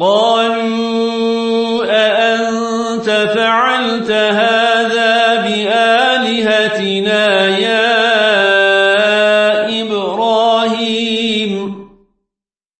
قالوا أأنت فعلت هذا بآلهتنا يا إبراهيم؟